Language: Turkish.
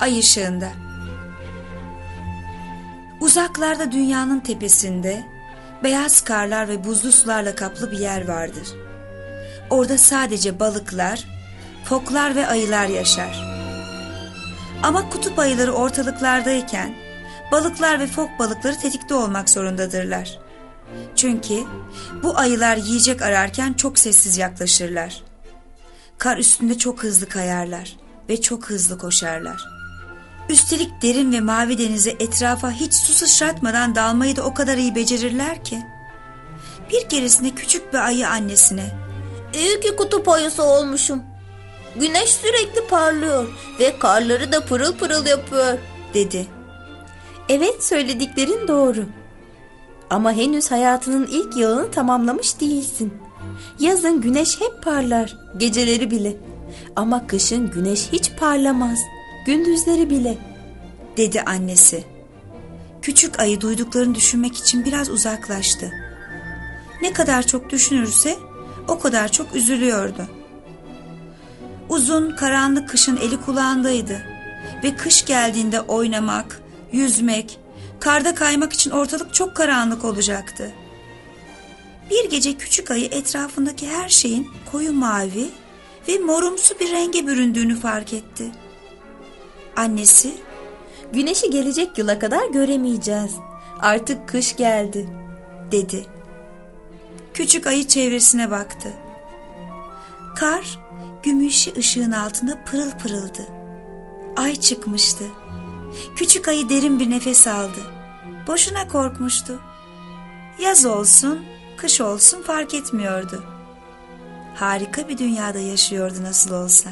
ay ışığında. Uzaklarda dünyanın tepesinde beyaz karlar ve buzlu sularla kaplı bir yer vardır. Orada sadece balıklar, foklar ve ayılar yaşar. Ama kutup ayıları ortalıklardayken balıklar ve fok balıkları tetikte olmak zorundadırlar. Çünkü bu ayılar yiyecek ararken çok sessiz yaklaşırlar. Kar üstünde çok hızlı kayarlar ve çok hızlı koşarlar. Üstelik derin ve mavi denize etrafa hiç su sıçratmadan dalmayı da o kadar iyi becerirler ki. Bir keresinde küçük bir ayı annesine İyi ki kutup ayısı olmuşum. Güneş sürekli parlıyor ve karları da pırıl pırıl yapıyor. dedi. Evet söylediklerin doğru. Ama henüz hayatının ilk yılını tamamlamış değilsin. Yazın güneş hep parlar, geceleri bile. Ama kışın güneş hiç parlamaz, gündüzleri bile. dedi annesi. Küçük ayı duyduklarını düşünmek için biraz uzaklaştı. Ne kadar çok düşünürse o kadar çok üzülüyordu. Uzun karanlık kışın eli kulağındaydı ve kış geldiğinde oynamak, yüzmek, karda kaymak için ortalık çok karanlık olacaktı. Bir gece küçük ayı etrafındaki her şeyin koyu mavi ve morumsu bir renge büründüğünü fark etti. Annesi Güneşi gelecek yıla kadar göremeyeceğiz. Artık kış geldi. dedi. Küçük ayı çevresine baktı. Kar gümüşü ışığın altında pırıl pırıldı. Ay çıkmıştı. Küçük ayı derin bir nefes aldı. Boşuna korkmuştu. Yaz olsun, kış olsun fark etmiyordu. Harika bir dünyada yaşıyordu nasıl olsa.